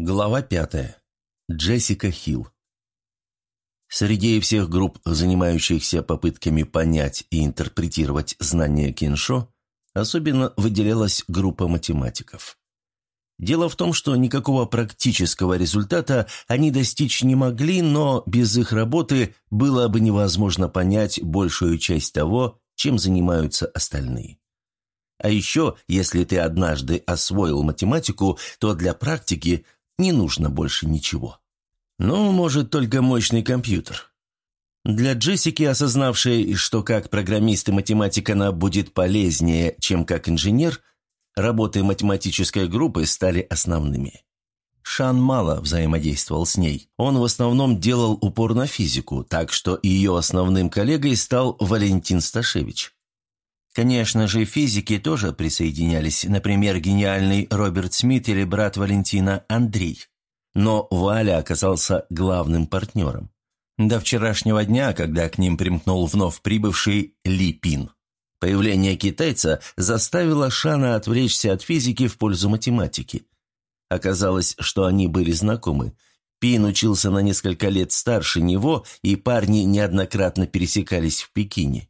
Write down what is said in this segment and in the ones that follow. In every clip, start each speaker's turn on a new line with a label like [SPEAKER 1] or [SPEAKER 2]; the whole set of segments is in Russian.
[SPEAKER 1] Глава пятая. Джессика Хилл. Среди всех групп, занимающихся попытками понять и интерпретировать знания Киншо, особенно выделялась группа математиков. Дело в том, что никакого практического результата они достичь не могли, но без их работы было бы невозможно понять большую часть того, чем занимаются остальные. А еще, если ты однажды освоил математику, то для практики не нужно больше ничего. Ну, может, только мощный компьютер. Для Джессики, осознавшей, что как программист и математик она будет полезнее, чем как инженер, работы математической группы стали основными. Шан мало взаимодействовал с ней. Он в основном делал упор на физику, так что ее основным коллегой стал Валентин Сташевич. Конечно же, физики тоже присоединялись, например, гениальный Роберт Смит или брат Валентина Андрей. Но Валя оказался главным партнером. До вчерашнего дня, когда к ним примкнул вновь прибывший Ли Пин. Появление китайца заставило Шана отвлечься от физики в пользу математики. Оказалось, что они были знакомы. Пин учился на несколько лет старше него, и парни неоднократно пересекались в Пекине.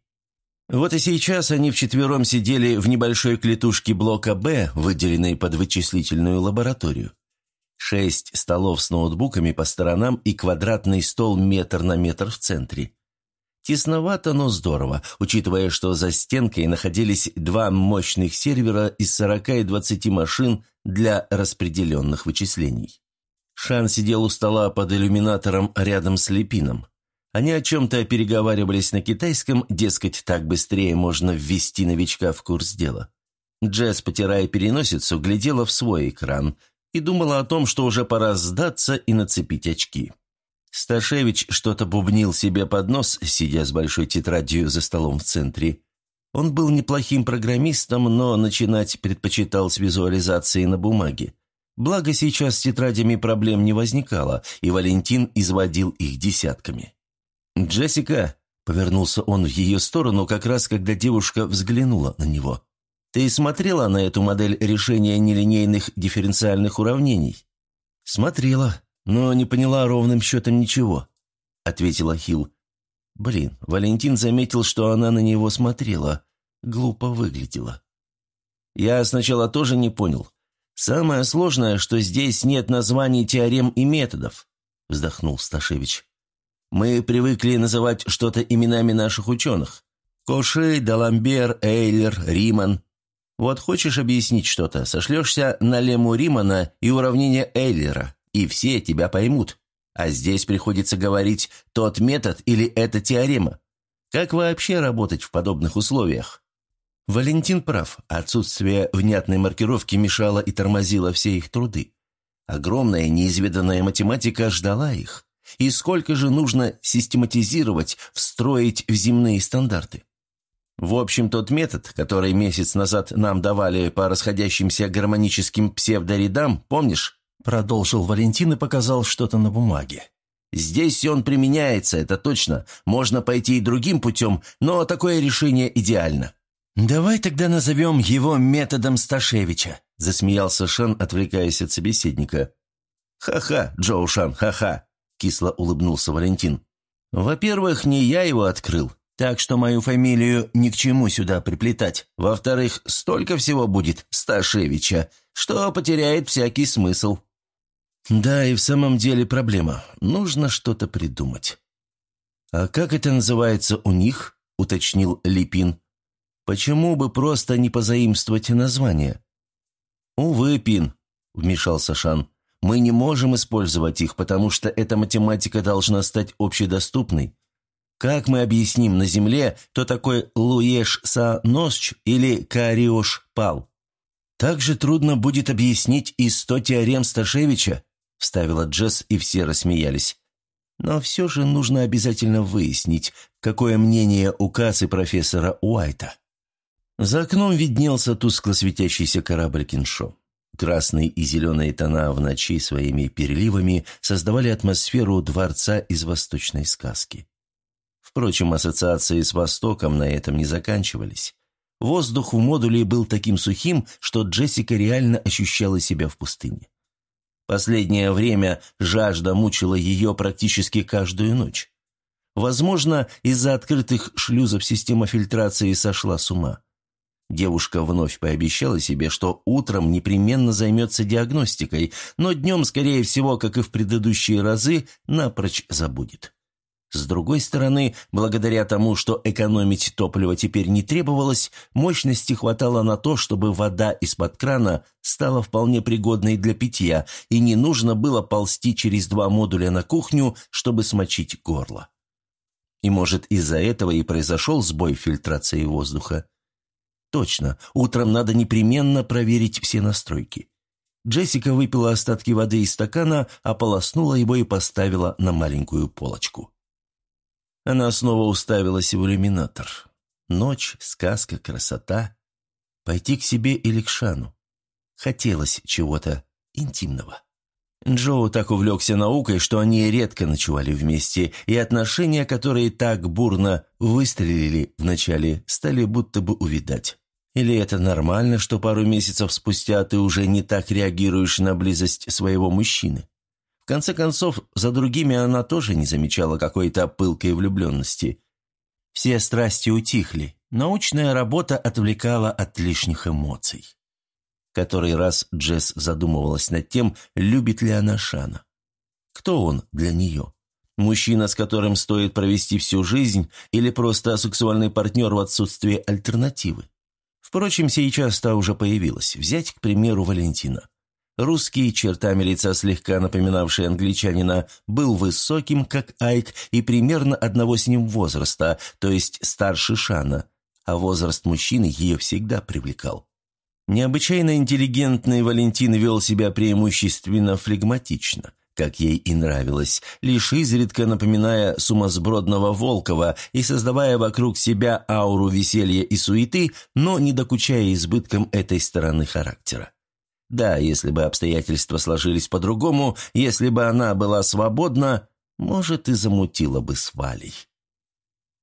[SPEAKER 1] Вот и сейчас они вчетвером сидели в небольшой клетушке блока «Б», выделенной под вычислительную лабораторию. Шесть столов с ноутбуками по сторонам и квадратный стол метр на метр в центре. Тесновато, но здорово, учитывая, что за стенкой находились два мощных сервера из 40 и 20 машин для распределенных вычислений. Шан сидел у стола под иллюминатором рядом с Лепином. Они о чем-то переговаривались на китайском, дескать, так быстрее можно ввести новичка в курс дела. Джесс, потирая переносицу, глядела в свой экран и думала о том, что уже пора сдаться и нацепить очки. Сташевич что-то бубнил себе под нос, сидя с большой тетрадью за столом в центре. Он был неплохим программистом, но начинать предпочитал с визуализации на бумаге. Благо сейчас с тетрадями проблем не возникало, и Валентин изводил их десятками. «Джессика», — повернулся он в ее сторону, как раз когда девушка взглянула на него. «Ты смотрела на эту модель решения нелинейных дифференциальных уравнений?» «Смотрела, но не поняла ровным счетом ничего», — ответила Хилл. Блин, Валентин заметил, что она на него смотрела. Глупо выглядела. «Я сначала тоже не понял. Самое сложное, что здесь нет названий теорем и методов», — вздохнул Сташевич. Мы привыкли называть что-то именами наших ученых. Кошей, Даламбер, Эйлер, Риман. Вот хочешь объяснить что-то, сошлешься на лему Римана и уравнение Эйлера, и все тебя поймут. А здесь приходится говорить тот метод или эта теорема. Как вообще работать в подобных условиях? Валентин прав, отсутствие внятной маркировки мешало и тормозило все их труды. Огромная неизведанная математика ждала их. И сколько же нужно систематизировать, встроить в земные стандарты? В общем, тот метод, который месяц назад нам давали по расходящимся гармоническим псевдорядам, помнишь? Продолжил Валентин и показал что-то на бумаге. Здесь он применяется, это точно. Можно пойти и другим путем, но такое решение идеально. «Давай тогда назовем его методом Сташевича», – засмеялся Шан, отвлекаясь от собеседника. «Ха-ха, Джоушан, ха-ха. Кисло улыбнулся Валентин. «Во-первых, не я его открыл, так что мою фамилию ни к чему сюда приплетать. Во-вторых, столько всего будет Сташевича, что потеряет всякий смысл». «Да, и в самом деле проблема. Нужно что-то придумать». «А как это называется у них?» – уточнил Липин. «Почему бы просто не позаимствовать название?» «Увы, Пин», – вмешался Шан. Мы не можем использовать их, потому что эта математика должна стать общедоступной. Как мы объясним на Земле, кто такой Луеш Са или Кариош Пал? Так же трудно будет объяснить и сто теорем Сташевича, вставила Джесс, и все рассмеялись. Но все же нужно обязательно выяснить, какое мнение у кассы профессора Уайта. За окном виднелся тускло светящийся корабль Киншо. Красные и зеленые тона в ночи своими переливами создавали атмосферу дворца из восточной сказки. Впрочем, ассоциации с Востоком на этом не заканчивались. Воздух в модуле был таким сухим, что Джессика реально ощущала себя в пустыне. Последнее время жажда мучила ее практически каждую ночь. Возможно, из-за открытых шлюзов система фильтрации сошла с ума. Девушка вновь пообещала себе, что утром непременно займется диагностикой, но днем, скорее всего, как и в предыдущие разы, напрочь забудет. С другой стороны, благодаря тому, что экономить топливо теперь не требовалось, мощности хватало на то, чтобы вода из-под крана стала вполне пригодной для питья, и не нужно было ползти через два модуля на кухню, чтобы смочить горло. И, может, из-за этого и произошел сбой фильтрации воздуха. Точно, утром надо непременно проверить все настройки. Джессика выпила остатки воды из стакана, ополоснула его и поставила на маленькую полочку. Она снова уставилась в иллюминатор. Ночь, сказка, красота. Пойти к себе или к Шану. Хотелось чего-то интимного. Джоу так увлекся наукой, что они редко ночевали вместе, и отношения, которые так бурно выстрелили вначале, стали будто бы увидать. Или это нормально, что пару месяцев спустя ты уже не так реагируешь на близость своего мужчины? конце концов, за другими она тоже не замечала какой-то пылкой влюбленности. Все страсти утихли, научная работа отвлекала от лишних эмоций. Который раз Джесс задумывалась над тем, любит ли она Шана. Кто он для нее? Мужчина, с которым стоит провести всю жизнь, или просто сексуальный партнер в отсутствии альтернативы? Впрочем, сейчас та уже появилась. Взять, к примеру, Валентина. Русский, чертами лица слегка напоминавший англичанина, был высоким, как Айк, и примерно одного с ним возраста, то есть старше Шана, а возраст мужчины ее всегда привлекал. Необычайно интеллигентный Валентин вел себя преимущественно флегматично, как ей и нравилось, лишь изредка напоминая сумасбродного Волкова и создавая вокруг себя ауру веселья и суеты, но не докучая избытком этой стороны характера. Да, если бы обстоятельства сложились по-другому, если бы она была свободна, может, и замутила бы с Валей.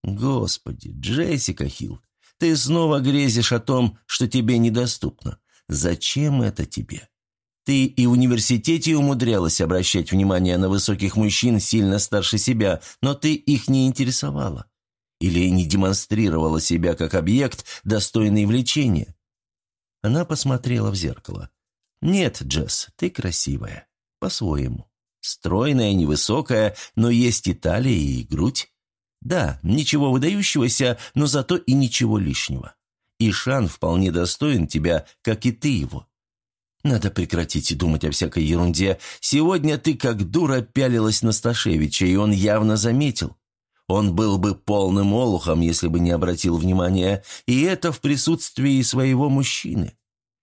[SPEAKER 1] Господи, Джессика Хилл, ты снова грезишь о том, что тебе недоступно. Зачем это тебе? Ты и в университете умудрялась обращать внимание на высоких мужчин сильно старше себя, но ты их не интересовала. Или не демонстрировала себя как объект, достойный влечения. Она посмотрела в зеркало. «Нет, Джесс, ты красивая. По-своему. Стройная, невысокая, но есть и талия, и грудь. Да, ничего выдающегося, но зато и ничего лишнего. И Шан вполне достоин тебя, как и ты его. Надо прекратить думать о всякой ерунде. Сегодня ты как дура пялилась на Сташевича, и он явно заметил. Он был бы полным олухом, если бы не обратил внимания, и это в присутствии своего мужчины.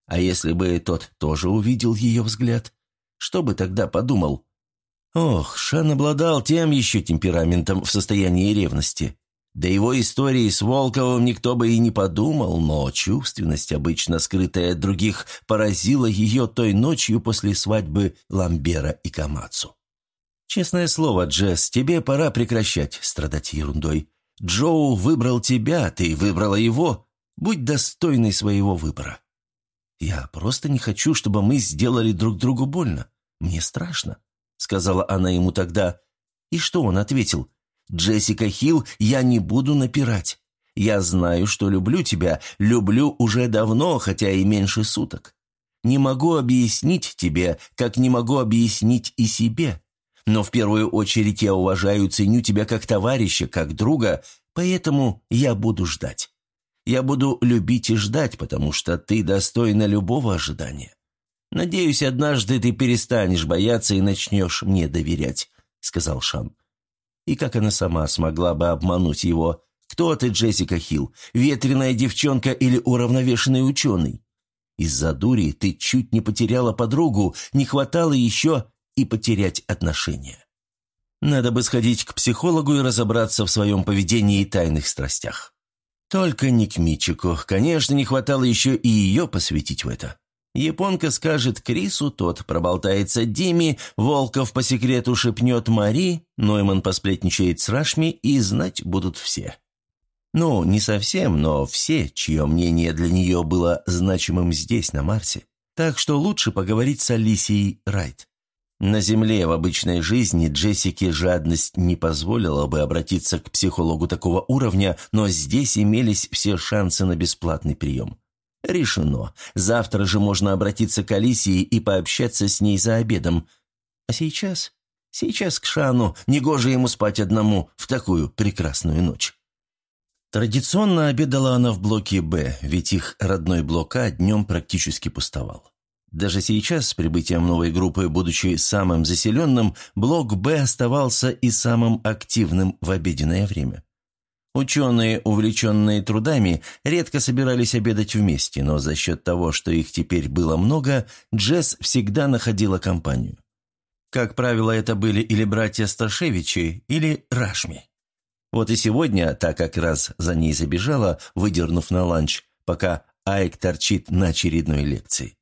[SPEAKER 1] А если бы тот тоже увидел ее взгляд, что бы тогда подумал? Ох, Шан обладал тем еще темпераментом в состоянии ревности. Да его истории с Волковым никто бы и не подумал, но чувственность, обычно скрытая от других, поразила ее той ночью после свадьбы Ламбера и Камацу. «Честное слово, Джесс, тебе пора прекращать страдать ерундой. Джоу выбрал тебя, ты выбрала его. Будь достойной своего выбора». «Я просто не хочу, чтобы мы сделали друг другу больно. Мне страшно», — сказала она ему тогда. И что он ответил? «Джессика Хилл, я не буду напирать. Я знаю, что люблю тебя, люблю уже давно, хотя и меньше суток. Не могу объяснить тебе, как не могу объяснить и себе. Но в первую очередь я уважаю и ценю тебя как товарища, как друга, поэтому я буду ждать. Я буду любить и ждать, потому что ты достойна любого ожидания. Надеюсь, однажды ты перестанешь бояться и начнешь мне доверять», — сказал Шан. И как она сама смогла бы обмануть его? Кто ты, Джессика Хилл? Ветреная девчонка или уравновешенный ученый? Из-за дури ты чуть не потеряла подругу, не хватало еще и потерять отношения. Надо бы сходить к психологу и разобраться в своем поведении и тайных страстях. Только не к Мичику. Конечно, не хватало еще и ее посвятить в это. Японка скажет Крису, тот проболтается Диме, Волков по секрету шепнет Мари, Нойман посплетничает с Рашми, и знать будут все. Ну, не совсем, но все, чье мнение для нее было значимым здесь, на Марсе. Так что лучше поговорить с Алисией Райт. На Земле в обычной жизни Джессике жадность не позволила бы обратиться к психологу такого уровня, но здесь имелись все шансы на бесплатный прием. Решено. Завтра же можно обратиться к Алисии и пообщаться с ней за обедом. А сейчас? Сейчас к Шану. Негоже ему спать одному в такую прекрасную ночь. Традиционно обедала она в блоке «Б», ведь их родной блок А днем практически пустовал. Даже сейчас, с прибытием новой группы, будучи самым заселенным, блок «Б» оставался и самым активным в обеденное время. Ученые, увлеченные трудами, редко собирались обедать вместе, но за счет того, что их теперь было много, Джесс всегда находила компанию. Как правило, это были или братья Сташевичи, или Рашми. Вот и сегодня, так как раз за ней забежала, выдернув на ланч, пока Айк торчит на очередной лекции.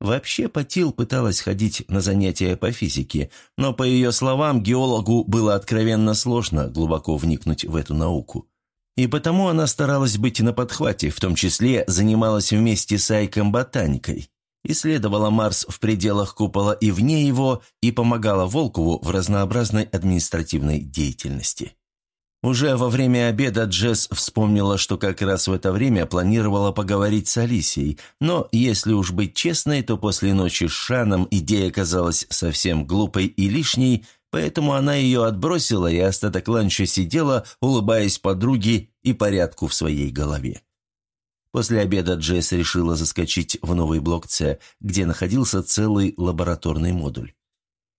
[SPEAKER 1] Вообще Патил пыталась ходить на занятия по физике, но, по ее словам, геологу было откровенно сложно глубоко вникнуть в эту науку. И потому она старалась быть на подхвате, в том числе занималась вместе с Айком ботаникой, исследовала Марс в пределах купола и вне его и помогала Волкову в разнообразной административной деятельности. Уже во время обеда Джесс вспомнила, что как раз в это время планировала поговорить с Алисией, но, если уж быть честной, то после ночи с Шаном идея казалась совсем глупой и лишней, поэтому она ее отбросила и остаток ланча сидела, улыбаясь подруге и порядку в своей голове. После обеда Джесс решила заскочить в новый блок С, где находился целый лабораторный модуль.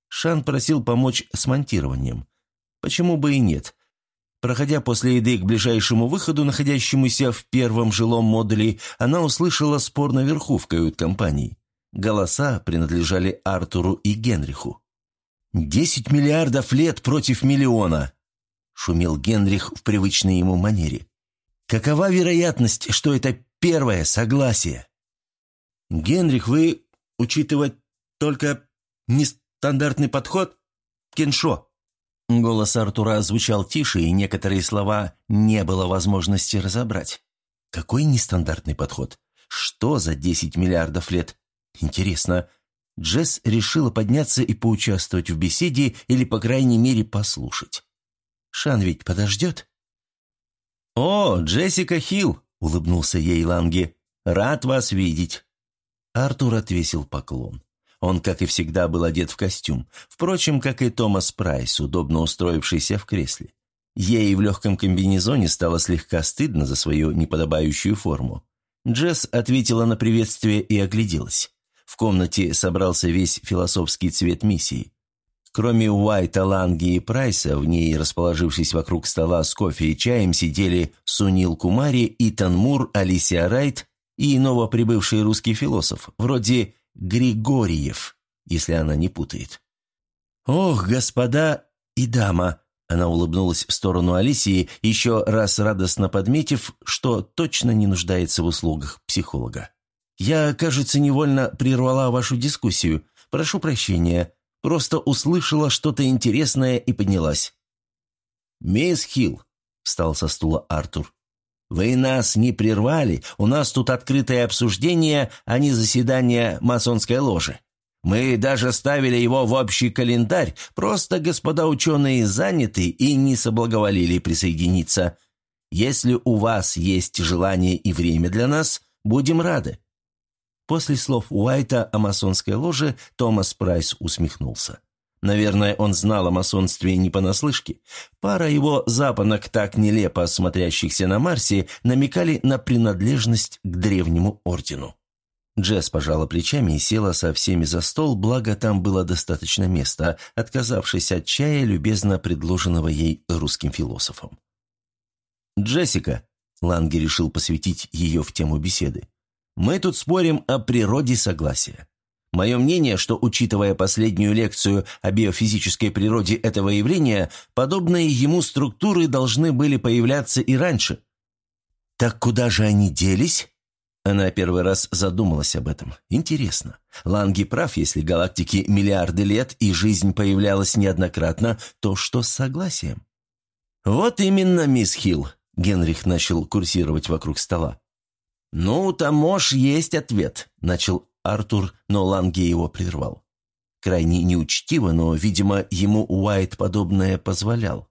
[SPEAKER 1] Шан просил помочь с монтированием. Почему бы и нет – Проходя после еды к ближайшему выходу, находящемуся в первом жилом модуле, она услышала спор наверху в кают-компании. Голоса принадлежали Артуру и Генриху. «Десять миллиардов лет против миллиона!» – шумел Генрих в привычной ему манере. «Какова вероятность, что это первое согласие?» «Генрих, вы учитывать только нестандартный подход? Кеншо?» Голос Артура звучал тише, и некоторые слова не было возможности разобрать. Какой нестандартный подход? Что за 10 миллиардов лет? Интересно. Джесс решила подняться и поучаствовать в беседе или, по крайней мере, послушать. Шан ведь подождет? «О, Джессика Хилл!» — улыбнулся ей Ланги. «Рад вас видеть!» Артур отвесил поклон. Он, как и всегда, был одет в костюм, впрочем, как и Томас Прайс, удобно устроившийся в кресле. Ей в легком комбинезоне стало слегка стыдно за свою неподобающую форму. Джесс ответила на приветствие и огляделась. В комнате собрался весь философский цвет миссии. Кроме Уайта, Ланги и Прайса, в ней, расположившись вокруг стола с кофе и чаем, сидели Сунил Кумари, Итан Мур, Алисия Райт и новоприбывший русский философ, вроде Григорьев, если она не путает. «Ох, господа и дама!» Она улыбнулась в сторону Алисии, еще раз радостно подметив, что точно не нуждается в услугах психолога. «Я, кажется, невольно прервала вашу дискуссию. Прошу прощения. Просто услышала что-то интересное и поднялась». «Мисс Хилл», — встал со стула Артур, «Вы нас не прервали, у нас тут открытое обсуждение, а не заседание масонской ложи. Мы даже ставили его в общий календарь, просто господа ученые заняты и не соблаговолили присоединиться. Если у вас есть желание и время для нас, будем рады». После слов Уайта о масонской ложе Томас Прайс усмехнулся. Наверное, он знал о масонстве не понаслышке. Пара его запонок, так нелепо смотрящихся на Марсе, намекали на принадлежность к древнему ордену. Джесс пожала плечами и села со всеми за стол, благо там было достаточно места, отказавшись от чая, любезно предложенного ей русским философом. «Джессика», — Ланге решил посвятить ее в тему беседы, — «мы тут спорим о природе согласия. Мое мнение, что, учитывая последнюю лекцию о биофизической природе этого явления, подобные ему структуры должны были появляться и раньше. Так куда же они делись? Она первый раз задумалась об этом. Интересно. Ланги прав, если галактики миллиарды лет и жизнь появлялась неоднократно, то что с согласием? «Вот именно, мисс Хилл», — Генрих начал курсировать вокруг стола. «Ну, там, может, есть ответ», — начал Артур, но Ланге его прервал. Крайне неучтиво, но, видимо, ему Уайт подобное позволял.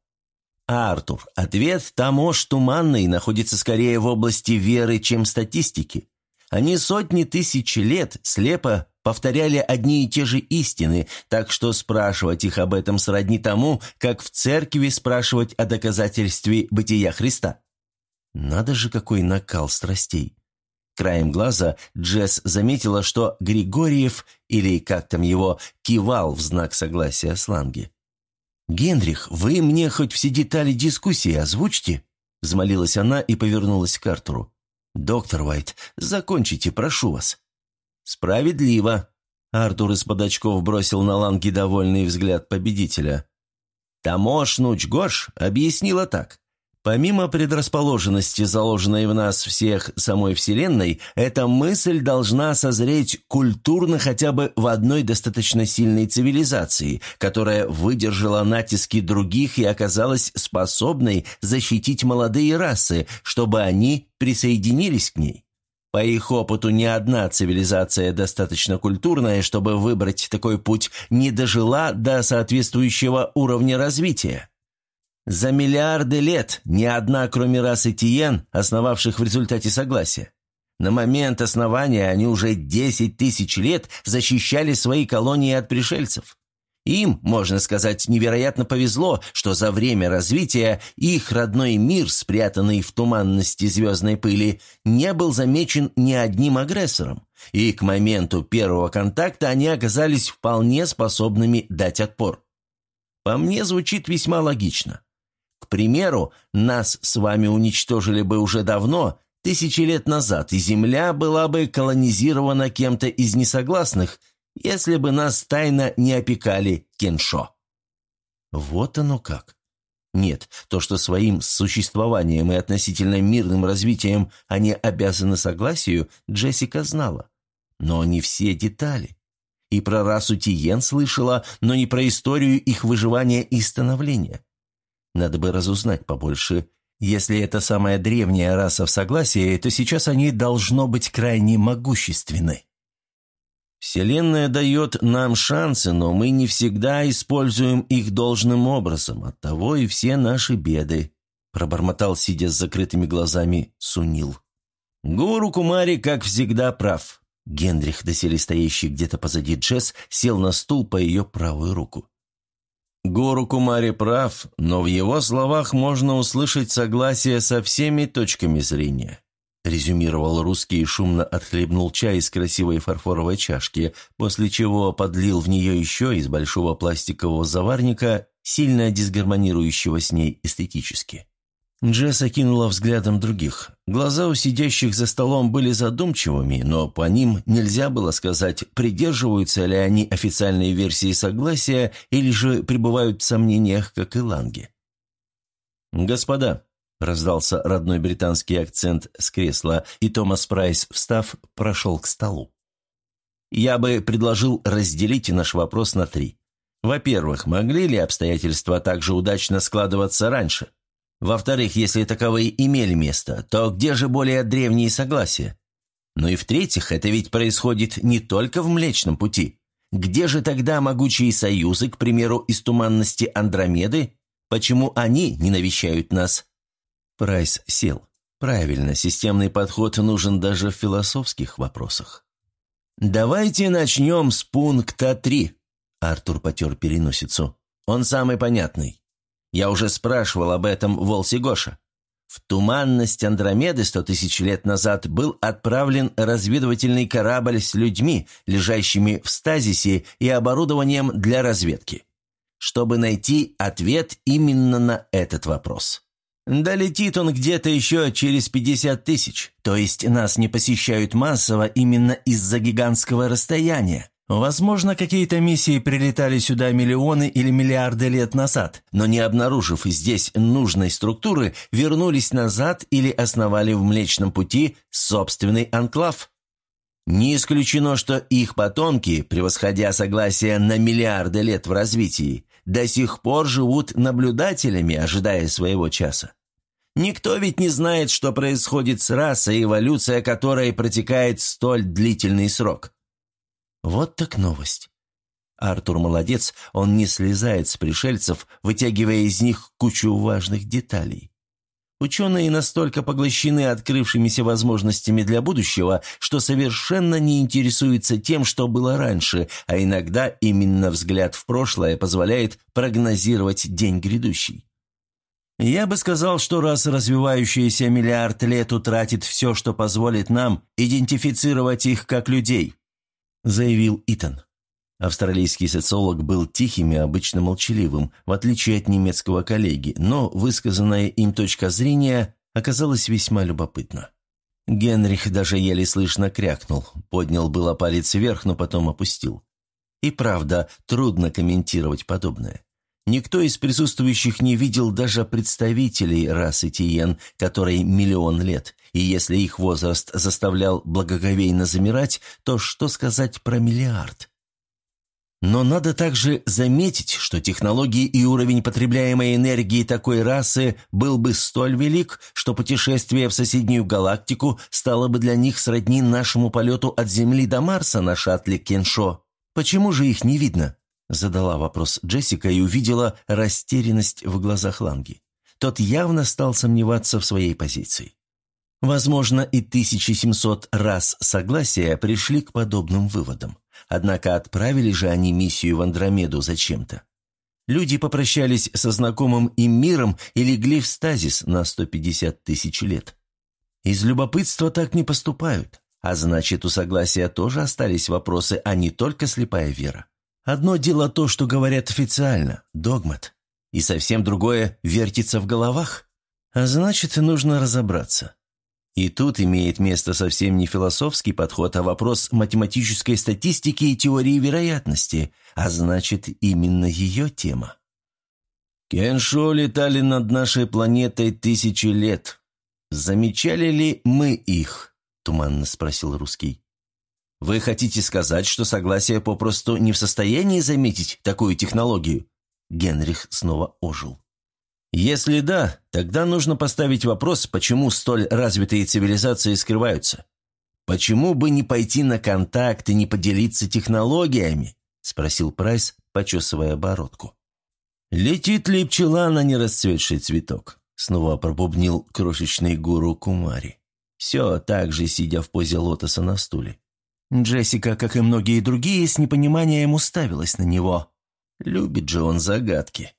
[SPEAKER 1] Артур, ответ Тамош Туманный находится скорее в области веры, чем статистики. Они сотни тысяч лет слепо повторяли одни и те же истины, так что спрашивать их об этом сродни тому, как в церкви спрашивать о доказательстве бытия Христа. Надо же, какой накал страстей. Краем глаза Джесс заметила, что Григорьев, или как там его, кивал в знак согласия с Ланге. «Генрих, вы мне хоть все детали дискуссии озвучьте?» – взмолилась она и повернулась к Артуру. «Доктор Уайт, закончите, прошу вас». «Справедливо», – Артур из-под очков бросил на Ланге довольный взгляд победителя. «Тамош Нучгош объяснила так. Помимо предрасположенности, заложенной в нас всех самой Вселенной, эта мысль должна созреть культурно хотя бы в одной достаточно сильной цивилизации, которая выдержала натиски других и оказалась способной защитить молодые расы, чтобы они присоединились к ней. По их опыту, ни одна цивилизация достаточно культурная, чтобы выбрать такой путь, не дожила до соответствующего уровня развития. За миллиарды лет ни одна, кроме расы Тиен, основавших в результате согласия. На момент основания они уже 10 тысяч лет защищали свои колонии от пришельцев. Им, можно сказать, невероятно повезло, что за время развития их родной мир, спрятанный в туманности звездной пыли, не был замечен ни одним агрессором, и к моменту первого контакта они оказались вполне способными дать отпор. По мне звучит весьма логично. К примеру, нас с вами уничтожили бы уже давно, тысячи лет назад, и Земля была бы колонизирована кем-то из несогласных, если бы нас тайно не опекали Кеншо. Вот оно как. Нет, то, что своим существованием и относительно мирным развитием они обязаны согласию, Джессика знала. Но не все детали. И про расу Тиен слышала, но не про историю их выживания и становления. Надо бы разузнать побольше. Если это самая древняя раса в согласии, то сейчас они должно быть крайне могущественны. Вселенная дает нам шансы, но мы не всегда используем их должным образом. Оттого и все наши беды», – пробормотал, сидя с закрытыми глазами, Сунил. «Гуру Кумари, как всегда, прав». Генрих, доселе стоящий где-то позади Джесс, сел на стул по ее правую руку. Гуру Кумари прав, но в его словах можно услышать согласие со всеми точками зрения. Резюмировал русский и шумно отхлебнул чай из красивой фарфоровой чашки, после чего подлил в нее еще из большого пластикового заварника, сильно дисгармонирующего с ней эстетически. Джесс окинула взглядом других. Глаза у сидящих за столом были задумчивыми, но по ним нельзя было сказать, придерживаются ли они официальной версии согласия или же пребывают в сомнениях, как и Ланги. «Господа», — раздался родной британский акцент с кресла, и Томас Прайс, встав, прошел к столу. «Я бы предложил разделить наш вопрос на три. Во-первых, могли ли обстоятельства также удачно складываться раньше?» Во-вторых, если таковые имели место, то где же более древние согласия? Ну и в-третьих, это ведь происходит не только в Млечном Пути. Где же тогда могучие союзы, к примеру, из туманности Андромеды? Почему они не навещают нас? Прайс сел. Правильно, системный подход нужен даже в философских вопросах. «Давайте начнем с пункта 3», — Артур потер переносицу. «Он самый понятный. Я уже спрашивал об этом Волси Гоша. В туманность Андромеды сто тысяч лет назад был отправлен разведывательный корабль с людьми, лежащими в стазисе и оборудованием для разведки, чтобы найти ответ именно на этот вопрос. Долетит он где-то еще через 50 тысяч, то есть нас не посещают массово именно из-за гигантского расстояния. Возможно, какие-то миссии прилетали сюда миллионы или миллиарды лет назад, но не обнаружив здесь нужной структуры, вернулись назад или основали в Млечном Пути собственный анклав. Не исключено, что их потомки, превосходя согласие на миллиарды лет в развитии, до сих пор живут наблюдателями, ожидая своего часа. Никто ведь не знает, что происходит с расой, эволюция которой протекает столь длительный срок. Вот так новость. Артур молодец, он не слезает с пришельцев, вытягивая из них кучу важных деталей. Ученые настолько поглощены открывшимися возможностями для будущего, что совершенно не интересуются тем, что было раньше, а иногда именно взгляд в прошлое позволяет прогнозировать день грядущий. Я бы сказал, что раз развивающийся миллиард лет утратит все, что позволит нам идентифицировать их как людей, заявил Итан. Австралийский социолог был тихим и обычно молчаливым, в отличие от немецкого коллеги, но высказанная им точка зрения оказалась весьма любопытна. Генрих даже еле слышно крякнул, поднял было палец вверх, но потом опустил. И правда, трудно комментировать подобное. Никто из присутствующих не видел даже представителей расы Тиен, которой миллион лет, и если их возраст заставлял благоговейно замирать, то что сказать про миллиард? Но надо также заметить, что технологии и уровень потребляемой энергии такой расы был бы столь велик, что путешествие в соседнюю галактику стало бы для них сродни нашему полету от Земли до Марса на шаттле Кеншо. Почему же их не видно? Задала вопрос Джессика и увидела растерянность в глазах Ланги. Тот явно стал сомневаться в своей позиции. Возможно, и 1700 раз согласия пришли к подобным выводам. Однако отправили же они миссию в Андромеду зачем-то. Люди попрощались со знакомым им миром и легли в стазис на 150 тысяч лет. Из любопытства так не поступают, а значит, у согласия тоже остались вопросы, а не только слепая вера. Одно дело то, что говорят официально, догмат, и совсем другое вертится в головах. А значит, нужно разобраться. И тут имеет место совсем не философский подход, а вопрос математической статистики и теории вероятности, а значит, именно ее тема. Кеншо летали над нашей планетой тысячи лет. Замечали ли мы их? Туманно спросил русский. Вы хотите сказать, что согласие попросту не в состоянии заметить такую технологию? Генрих снова ожил. Если да, тогда нужно поставить вопрос, почему столь развитые цивилизации скрываются. Почему бы не пойти на контакт и не поделиться технологиями? Спросил Прайс, почесывая бородку. «Летит ли пчела на нерасцветший цветок?» Снова пробубнил крошечный гуру Кумари. Все так же, сидя в позе лотоса на стуле. Джессика, как и многие другие, с непониманием уставилась на него. Любит же он загадки.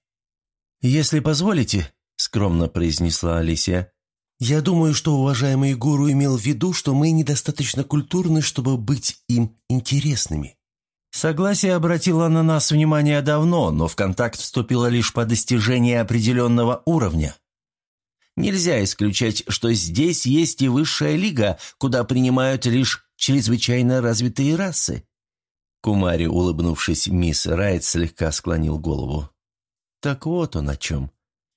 [SPEAKER 1] «Если позволите», — скромно произнесла Алисия, «я думаю, что уважаемый гуру имел в виду, что мы недостаточно культурны, чтобы быть им интересными». Согласие обратило на нас внимание давно, но в контакт вступило лишь по достижении определенного уровня. Нельзя исключать, что здесь есть и высшая лига, куда принимают лишь чрезвычайно развитые расы. Кумари, улыбнувшись, мисс Райт слегка склонил голову. Так вот он о чем.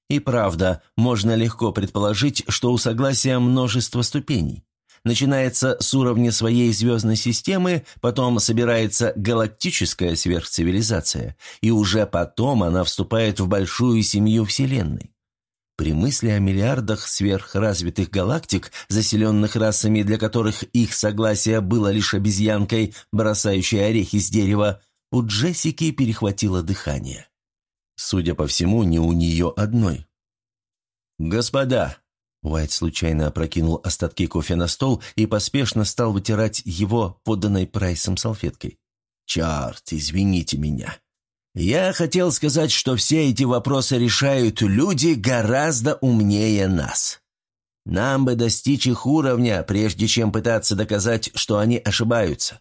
[SPEAKER 1] И правда, можно легко предположить, что у согласия множество ступеней. Начинается с уровня своей звездной системы, потом собирается галактическая сверхцивилизация, и уже потом она вступает в большую семью Вселенной. При мысли о миллиардах сверхразвитых галактик, заселенных расами, для которых их согласие было лишь обезьянкой, бросающей орехи с дерева, у Джессики перехватило дыхание. Судя по всему, не у нее одной. «Господа!» Уайт случайно опрокинул остатки кофе на стол и поспешно стал вытирать его поданной Прайсом салфеткой. «Чарт, извините меня. Я хотел сказать, что все эти вопросы решают люди гораздо умнее нас. Нам бы достичь их уровня, прежде чем пытаться доказать, что они ошибаются.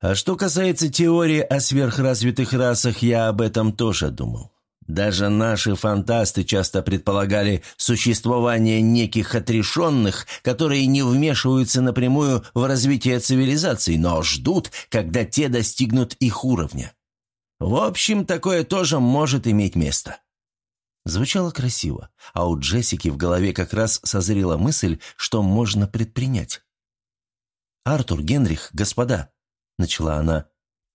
[SPEAKER 1] А что касается теории о сверхразвитых расах, я об этом тоже думал. Даже наши фантасты часто предполагали существование неких отрешенных, которые не вмешиваются напрямую в развитие цивилизации, но ждут, когда те достигнут их уровня. В общем, такое тоже может иметь место. Звучало красиво, а у Джессики в голове как раз созрела мысль, что можно предпринять. «Артур, Генрих, господа», — начала она,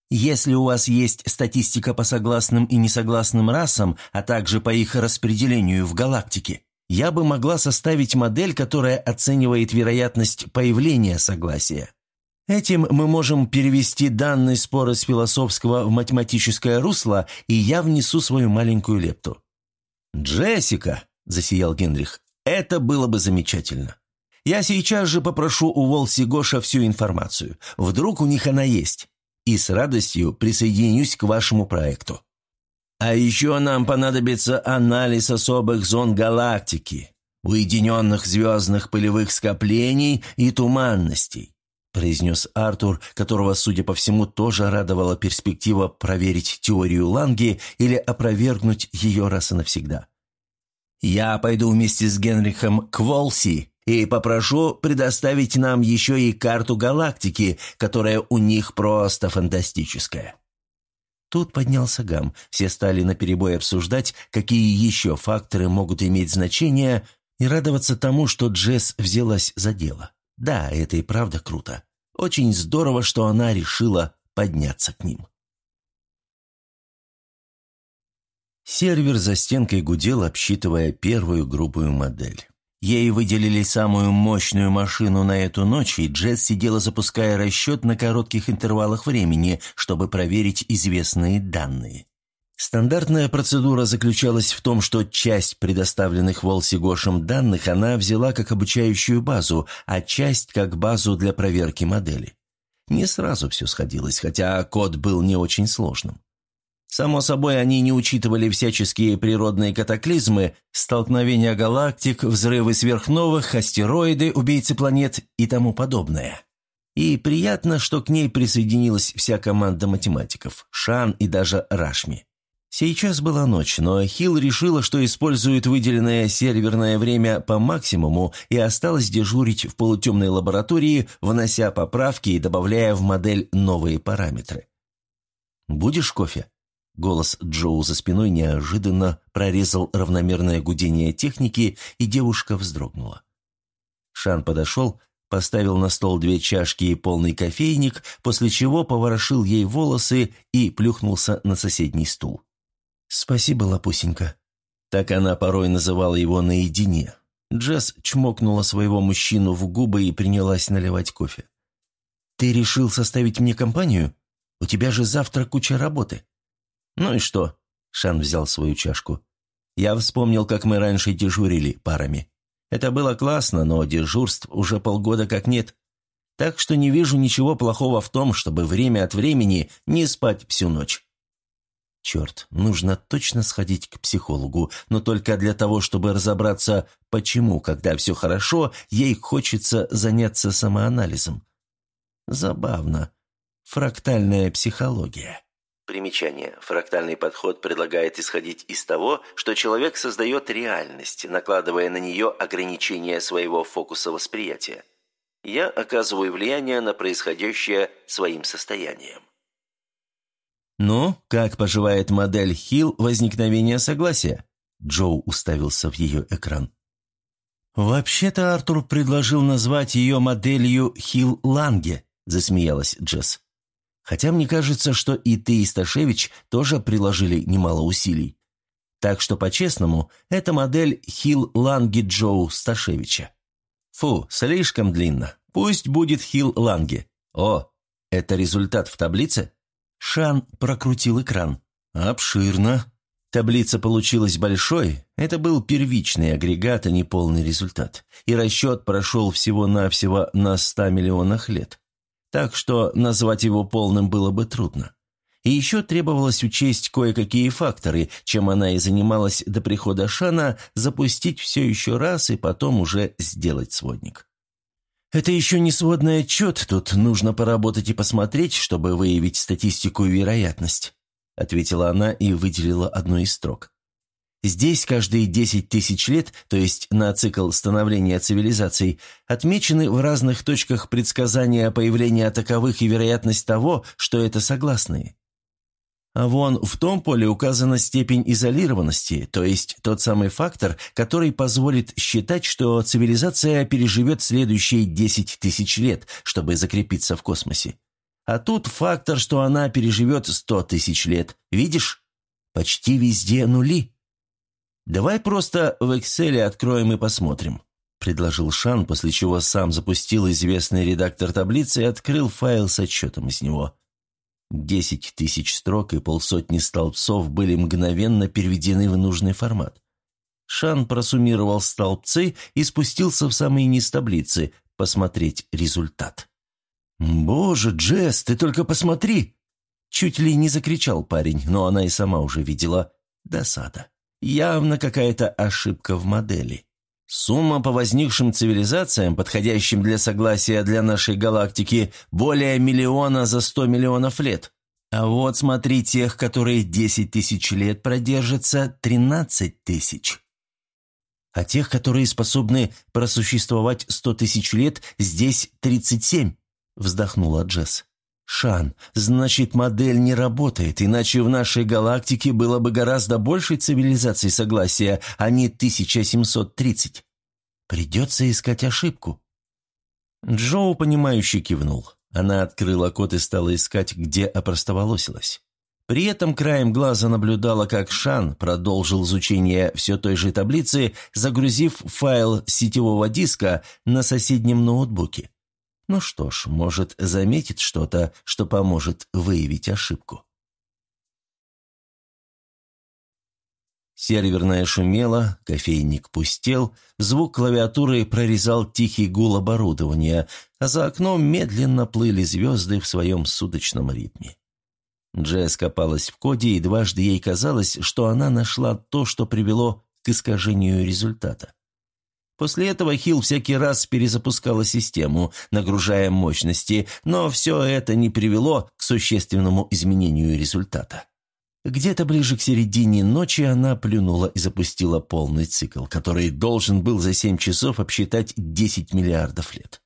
[SPEAKER 1] если у вас есть статистика по согласным и несогласным расам, а также по их распределению в галактике, я бы могла составить модель, которая оценивает вероятность появления согласия. Этим мы можем перевести данный спор из философского в математическое русло, и я внесу свою маленькую лепту». «Джессика», — засиял Генрих, — «это было бы замечательно. Я сейчас же попрошу у Волси Гоша всю информацию. Вдруг у них она есть. И с радостью присоединюсь к вашему проекту. А еще нам понадобится анализ особых зон галактики, уединенных звездных пылевых скоплений и туманностей произнес Артур, которого, судя по всему, тоже радовала перспектива проверить теорию Ланги или опровергнуть ее раз и навсегда. «Я пойду вместе с Генрихом к Волси и попрошу предоставить нам еще и карту галактики, которая у них просто фантастическая». Тут поднялся гам, все стали наперебой обсуждать, какие еще факторы могут иметь значение, и радоваться тому, что Джесс взялась за дело. Да, это и правда круто. Очень здорово, что она решила подняться к ним. Сервер за стенкой гудел, обсчитывая первую грубую модель. Ей выделили самую мощную машину на эту ночь, и Джесс сидела, запуская расчет на коротких интервалах времени, чтобы проверить известные данные. Стандартная процедура заключалась в том, что часть предоставленных Волси Гошем данных она взяла как обучающую базу, а часть как базу для проверки модели. Не сразу все сходилось, хотя код был не очень сложным. Само собой, они не учитывали всяческие природные катаклизмы, столкновения галактик, взрывы сверхновых, астероиды, убийцы планет и тому подобное. И приятно, что к ней присоединилась вся команда математиков – Шан и даже Рашми. Сейчас была ночь, но Хилл решила, что использует выделенное серверное время по максимуму и осталась дежурить в полутемной лаборатории, внося поправки и добавляя в модель новые параметры. «Будешь кофе?» Голос Джоу за спиной неожиданно прорезал равномерное гудение техники, и девушка вздрогнула. Шан подошел, поставил на стол две чашки и полный кофейник, после чего поворошил ей волосы и плюхнулся на соседний стул. «Спасибо, лапусенька». Так она порой называла его наедине. Джесс чмокнула своего мужчину в губы и принялась наливать кофе. «Ты решил составить мне компанию? У тебя же завтра куча работы». «Ну и что?» – Шан взял свою чашку. «Я вспомнил, как мы раньше дежурили парами. Это было классно, но дежурств уже полгода как нет. Так что не вижу ничего плохого в том, чтобы время от времени не спать всю ночь. Черт, нужно точно сходить к психологу, но только для того, чтобы разобраться, почему, когда все хорошо, ей хочется заняться самоанализом. Забавно. Фрактальная психология. Примечание. Фрактальный подход предлагает исходить из того, что человек создает реальность, накладывая на нее ограничения своего фокуса восприятия. Я оказываю влияние на происходящее своим состоянием. «Ну, как поживает модель Хилл возникновения согласия?» Джоу уставился в ее экран. «Вообще-то Артур предложил назвать ее моделью Хилл Ланге», – засмеялась Джесс. «Хотя мне кажется, что и ты, и Сташевич тоже приложили немало усилий. Так что, по-честному, это модель Хилл Ланге Джоу Сташевича. Фу, слишком длинно. Пусть будет Хилл Ланге. О, это результат в таблице?» Шан прокрутил экран. «Обширно. Таблица получилась большой. Это был первичный агрегат, а не полный результат. И расчет прошел всего-навсего на 100 миллионах лет. Так что назвать его полным было бы трудно. И еще требовалось учесть кое-какие факторы, чем она и занималась до прихода Шана, запустить все еще раз и потом уже сделать сводник. «Это еще не сводный отчет, тут нужно поработать и посмотреть, чтобы выявить статистику и вероятность», ответила она и выделила одну из строк. Здесь каждые 10 тысяч лет, то есть на цикл становления цивилизаций, отмечены в разных точках предсказания появления таковых и вероятность того, что это согласные. А вон в том поле указана степень изолированности, то есть тот самый фактор, который позволит считать, что цивилизация переживет следующие 10 тысяч лет, чтобы закрепиться в космосе. А тут фактор, что она переживет 100 тысяч лет. Видишь? Почти везде нули. Давай просто в Excel откроем и посмотрим. предложил Шан, после чего сам запустил известный редактор таблицы и открыл файл с отчетом из него. Десять тысяч строк и полсотни столбцов были мгновенно переведены в нужный формат. Шан просуммировал столбцы и спустился в самый низ таблицы посмотреть результат. «Боже, Джесс, ты только посмотри!» Чуть ли не закричал парень, но она и сама уже видела. Досада. Явно какая-то ошибка в модели. Сумма по возникшим цивилизациям, подходящим для согласия для нашей галактики, более миллиона за сто миллионов лет. А вот смотри тех, которые десять тысяч лет продержатся, тринадцать тысяч. А тех, которые способны просуществовать сто тысяч лет, здесь тридцать семь», — вздохнула Джесс. «Шан, значит, модель не работает, иначе в нашей галактике было бы гораздо больше цивилизаций согласия, а не 1730. Придется искать ошибку». Джоу, понимающе кивнул. Она открыла код и стала искать, где опростоволосилась. При этом краем глаза наблюдала, как Шан продолжил изучение все той же таблицы, загрузив файл сетевого диска на соседнем ноутбуке. Ну что ж, может, заметит что-то, что поможет выявить ошибку. Серверная шумела, кофейник пустел, звук клавиатуры прорезал тихий гул оборудования, а за окном медленно плыли звезды в своем суточном ритме. Джесс копалась в коде, и дважды ей казалось, что она нашла то, что привело к искажению результата. После этого Хилл всякий раз перезапускала систему, нагружая мощности, но все это не привело к существенному изменению результата. Где-то ближе к середине ночи она плюнула и запустила полный цикл, который должен был за 7 часов обсчитать 10 миллиардов лет.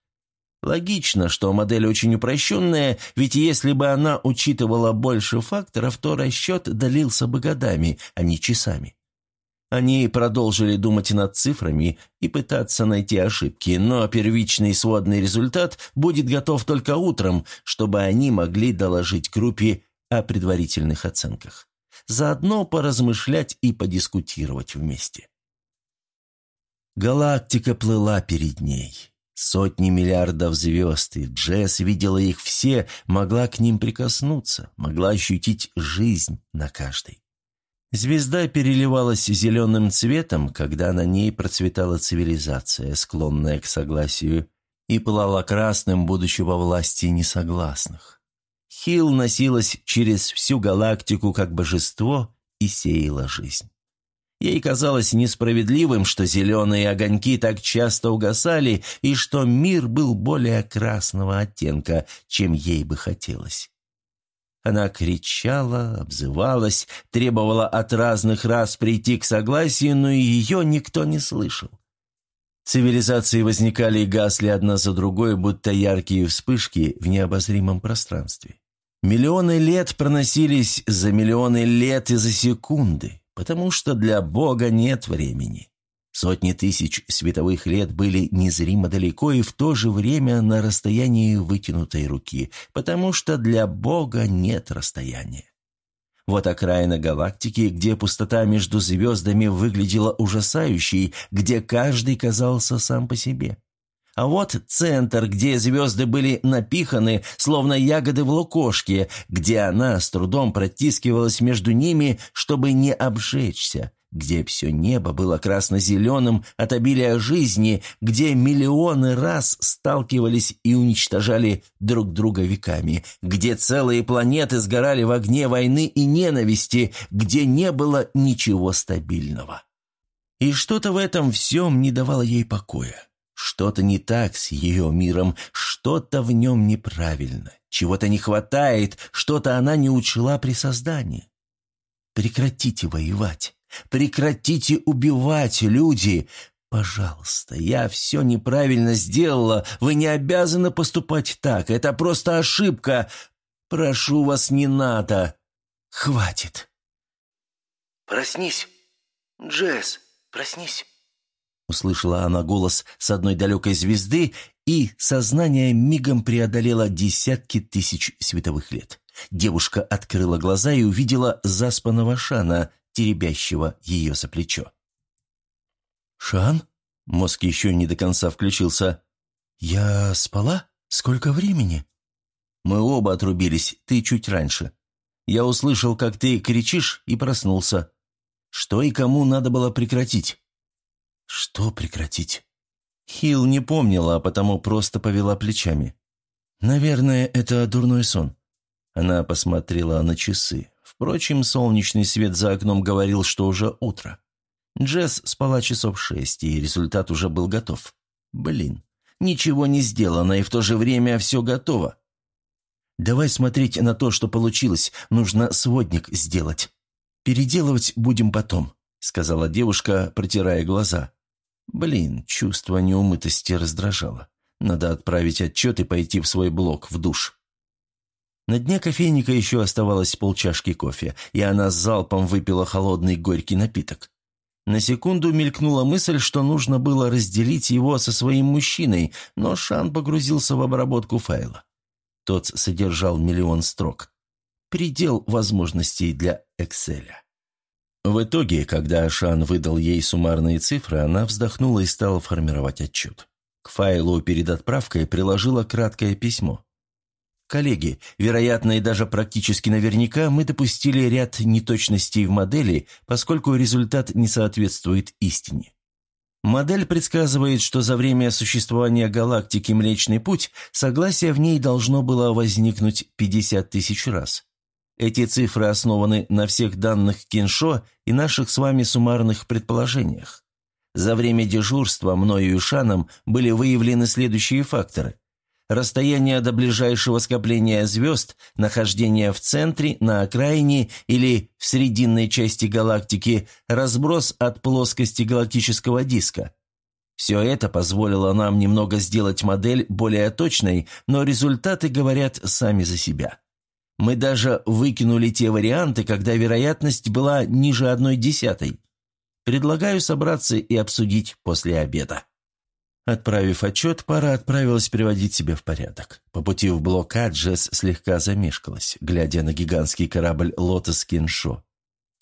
[SPEAKER 1] Логично, что модель очень упрощенная, ведь если бы она учитывала больше факторов, то расчет долился бы годами, а не часами. Они продолжили думать над цифрами и пытаться найти ошибки, но первичный сводный результат будет готов только утром, чтобы они могли доложить группе о предварительных оценках. Заодно поразмышлять и подискутировать вместе. Галактика плыла перед ней. Сотни миллиардов звезд, и Джесс видела их все, могла к ним прикоснуться, могла ощутить жизнь на каждой. Звезда переливалась зеленым цветом, когда на ней процветала цивилизация, склонная к согласию, и пылала красным, будучи во власти несогласных. Хилл носилась через всю галактику как божество и сеяла жизнь. Ей казалось несправедливым, что зеленые огоньки так часто угасали и что мир был более красного оттенка, чем ей бы хотелось. Она кричала, обзывалась, требовала от разных рас прийти к согласию, но ее никто не слышал. Цивилизации возникали и гасли одна за другой, будто яркие вспышки в необозримом пространстве. Миллионы лет проносились за миллионы лет и за секунды потому что для Бога нет времени. Сотни тысяч световых лет были незримо далеко и в то же время на расстоянии вытянутой руки, потому что для Бога нет расстояния. Вот окраина галактики, где пустота между звездами выглядела ужасающей, где каждый казался сам по себе. А вот центр, где звезды были напиханы, словно ягоды в лукошке, где она с трудом протискивалась между ними, чтобы не обжечься, где все небо было красно-зеленым от обилия жизни, где миллионы раз сталкивались и уничтожали друг друга веками, где целые планеты сгорали в огне войны и ненависти, где не было ничего стабильного. И что-то в этом всем не давало ей покоя. Что-то не так с ее миром, что-то в нем неправильно, чего-то не хватает, что-то она не учла при создании. Прекратите воевать, прекратите убивать, люди. Пожалуйста, я все неправильно сделала, вы не обязаны поступать так, это просто ошибка. Прошу вас, не надо. Хватит.
[SPEAKER 2] Проснись, Джесс, проснись.
[SPEAKER 1] Услышала она голос с одной далекой звезды, и сознание мигом преодолело десятки тысяч световых лет. Девушка открыла глаза и увидела заспанного Шана, теребящего ее за плечо. «Шан?» Мозг еще не до конца включился. «Я спала? Сколько времени?» «Мы оба отрубились, ты чуть раньше. Я услышал, как ты кричишь, и проснулся. Что и кому надо было прекратить?» «Что прекратить?» Хилл не помнила, а потому просто повела плечами. «Наверное, это дурной сон». Она посмотрела на часы. Впрочем, солнечный свет за окном говорил, что уже утро. Джесс спала часов шесть, и результат уже был готов. Блин, ничего не сделано, и в то же время все готово. Давай смотреть на то, что получилось. Нужно сводник сделать. Переделывать будем потом», — сказала девушка, протирая глаза. Блин, чувство неумытости раздражало. Надо отправить отчет и пойти в свой блок, в душ. На дне кофейника еще оставалось полчашки кофе, и она с залпом выпила холодный горький напиток. На секунду мелькнула мысль, что нужно было разделить его со своим мужчиной, но Шан погрузился в обработку файла. Тот содержал миллион строк. Предел возможностей для Экселя. В итоге, когда Шан выдал ей суммарные цифры, она вздохнула и стала формировать отчет. К файлу перед отправкой приложила краткое письмо. «Коллеги, вероятно и даже практически наверняка мы допустили ряд неточностей в модели, поскольку результат не соответствует истине. Модель предсказывает, что за время существования галактики Млечный Путь согласие в ней должно было возникнуть 50 тысяч раз. Эти цифры основаны на всех данных Киншо и наших с вами суммарных предположениях. За время дежурства мною и Шаном были выявлены следующие факторы. Расстояние до ближайшего скопления звезд, нахождение в центре, на окраине или в срединной части галактики, разброс от плоскости галактического диска. Все это позволило нам немного сделать модель более точной, но результаты говорят сами за себя. Мы даже выкинули те варианты, когда вероятность была ниже одной десятой. Предлагаю собраться и обсудить после обеда». Отправив отчет, пара отправилась приводить себя в порядок. По пути в блок А Джесс слегка замешкалась, глядя на гигантский корабль «Лотос Киншо».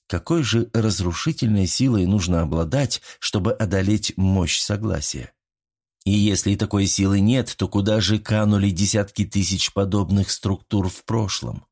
[SPEAKER 1] Какой же разрушительной силой нужно обладать, чтобы одолеть мощь согласия? И если такой силы нет, то куда же канули десятки тысяч подобных структур в прошлом?